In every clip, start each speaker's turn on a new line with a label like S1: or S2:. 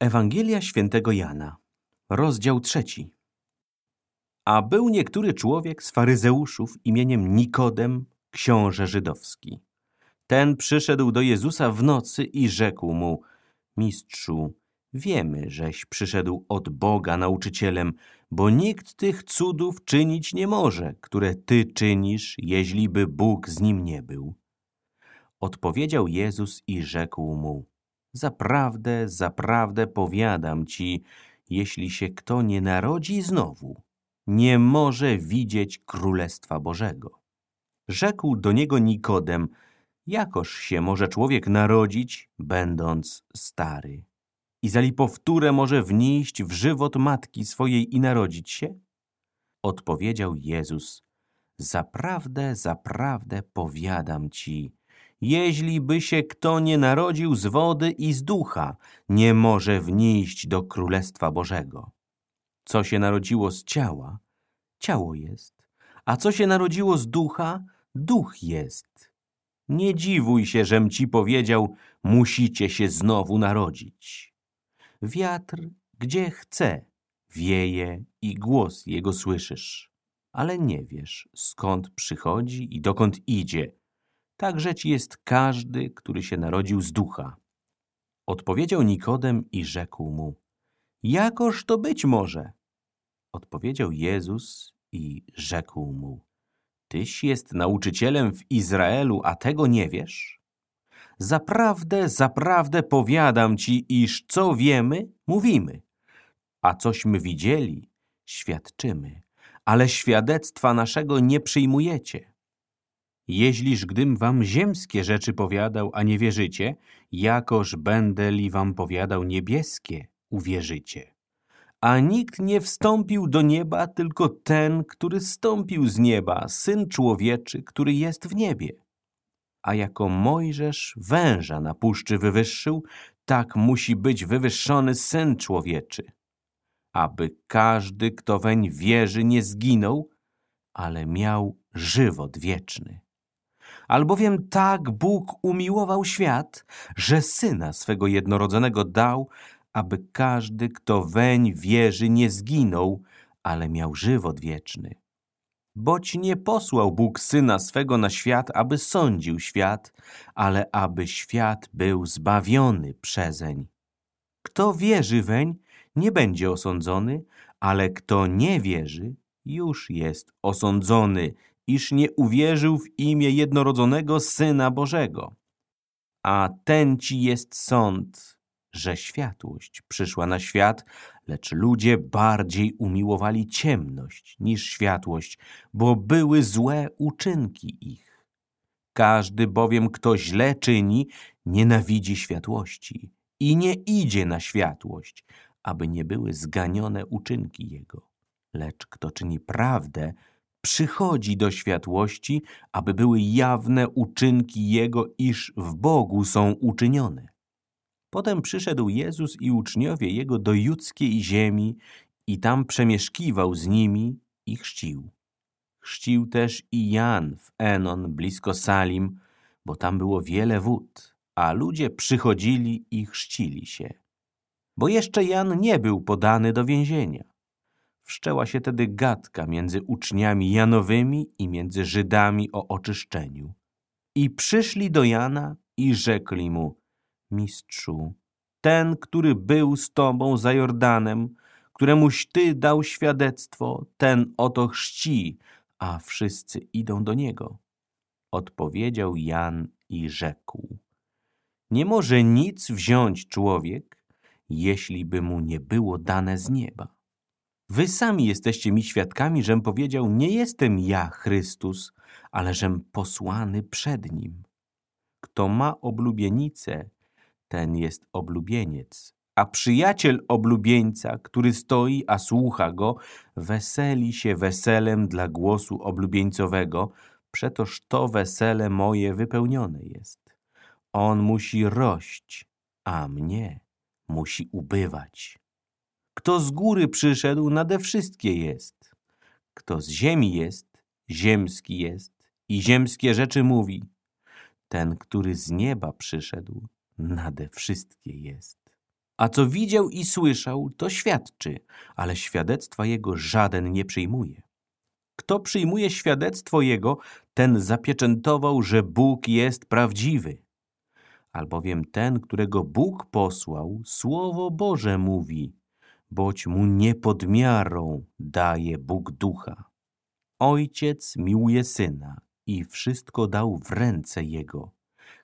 S1: Ewangelia świętego Jana, rozdział trzeci. A był niektóry człowiek z faryzeuszów imieniem Nikodem, książę żydowski. Ten przyszedł do Jezusa w nocy i rzekł mu, Mistrzu, wiemy, żeś przyszedł od Boga nauczycielem, bo nikt tych cudów czynić nie może, które Ty czynisz, jeźliby Bóg z nim nie był. Odpowiedział Jezus i rzekł mu, Zaprawdę, zaprawdę powiadam ci, jeśli się kto nie narodzi znowu, nie może widzieć Królestwa Bożego. Rzekł do niego Nikodem, jakoż się może człowiek narodzić, będąc stary? I zali powtórę może wnieść w żywot matki swojej i narodzić się? Odpowiedział Jezus, zaprawdę, zaprawdę powiadam ci, jeśli by się kto nie narodził z wody i z ducha, nie może wnieść do Królestwa Bożego. Co się narodziło z ciała, ciało jest, a co się narodziło z ducha, duch jest. Nie dziwuj się, żem ci powiedział, musicie się znowu narodzić. Wiatr, gdzie chce, wieje i głos jego słyszysz, ale nie wiesz, skąd przychodzi i dokąd idzie – Także ci jest każdy, który się narodził z ducha. Odpowiedział Nikodem i rzekł mu, jakoż to być może? Odpowiedział Jezus i rzekł mu, Tyś jest nauczycielem w Izraelu, a tego nie wiesz? Zaprawdę, zaprawdę powiadam ci, iż co wiemy, mówimy, a cośmy widzieli, świadczymy, ale świadectwa naszego nie przyjmujecie. Jeźliż gdym wam ziemskie rzeczy powiadał, a nie wierzycie, jakoż będę li wam powiadał niebieskie, uwierzycie. A nikt nie wstąpił do nieba, tylko ten, który stąpił z nieba, Syn Człowieczy, który jest w niebie. A jako Mojżesz węża na puszczy wywyższył, tak musi być wywyższony Syn Człowieczy, aby każdy, kto weń wierzy, nie zginął, ale miał żywot wieczny. Albowiem tak Bóg umiłował świat, że Syna swego jednorodzonego dał, aby każdy, kto weń wierzy, nie zginął, ale miał żywot wieczny. Boć nie posłał Bóg Syna swego na świat, aby sądził świat, ale aby świat był zbawiony przezeń. Kto wierzy weń, nie będzie osądzony, ale kto nie wierzy, już jest osądzony, iż nie uwierzył w imię jednorodzonego Syna Bożego. A ten ci jest sąd, że światłość przyszła na świat, lecz ludzie bardziej umiłowali ciemność niż światłość, bo były złe uczynki ich. Każdy bowiem, kto źle czyni, nienawidzi światłości i nie idzie na światłość, aby nie były zganione uczynki jego. Lecz kto czyni prawdę, przychodzi do światłości, aby były jawne uczynki Jego, iż w Bogu są uczynione. Potem przyszedł Jezus i uczniowie Jego do judzkiej ziemi i tam przemieszkiwał z nimi i chrzcił. Chrzcił też i Jan w Enon, blisko Salim, bo tam było wiele wód, a ludzie przychodzili i chrzcili się. Bo jeszcze Jan nie był podany do więzienia. Wszczęła się tedy gadka między uczniami Janowymi i między Żydami o oczyszczeniu. I przyszli do Jana i rzekli mu, Mistrzu, ten, który był z tobą za Jordanem, któremuś ty dał świadectwo, ten oto chrzci, a wszyscy idą do niego. Odpowiedział Jan i rzekł, nie może nic wziąć człowiek, jeśli by mu nie było dane z nieba. Wy sami jesteście mi świadkami, żem powiedział, nie jestem ja Chrystus, ale żem posłany przed Nim. Kto ma oblubienicę, ten jest oblubieniec, a przyjaciel oblubieńca, który stoi, a słucha go, weseli się weselem dla głosu oblubieńcowego, przetoż to wesele moje wypełnione jest. On musi rość, a mnie musi ubywać. Kto z góry przyszedł, nade wszystkie jest. Kto z ziemi jest, ziemski jest i ziemskie rzeczy mówi. Ten, który z nieba przyszedł, nade wszystkie jest. A co widział i słyszał, to świadczy, ale świadectwa jego żaden nie przyjmuje. Kto przyjmuje świadectwo jego, ten zapieczętował, że Bóg jest prawdziwy. Albowiem ten, którego Bóg posłał, Słowo Boże mówi, boć mu nie pod miarą daje Bóg ducha. Ojciec miłuje Syna i wszystko dał w ręce Jego.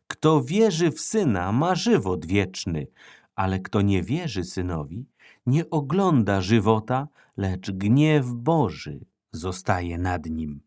S1: Kto wierzy w Syna, ma żywot wieczny, ale kto nie wierzy Synowi, nie ogląda żywota, lecz gniew Boży zostaje nad nim.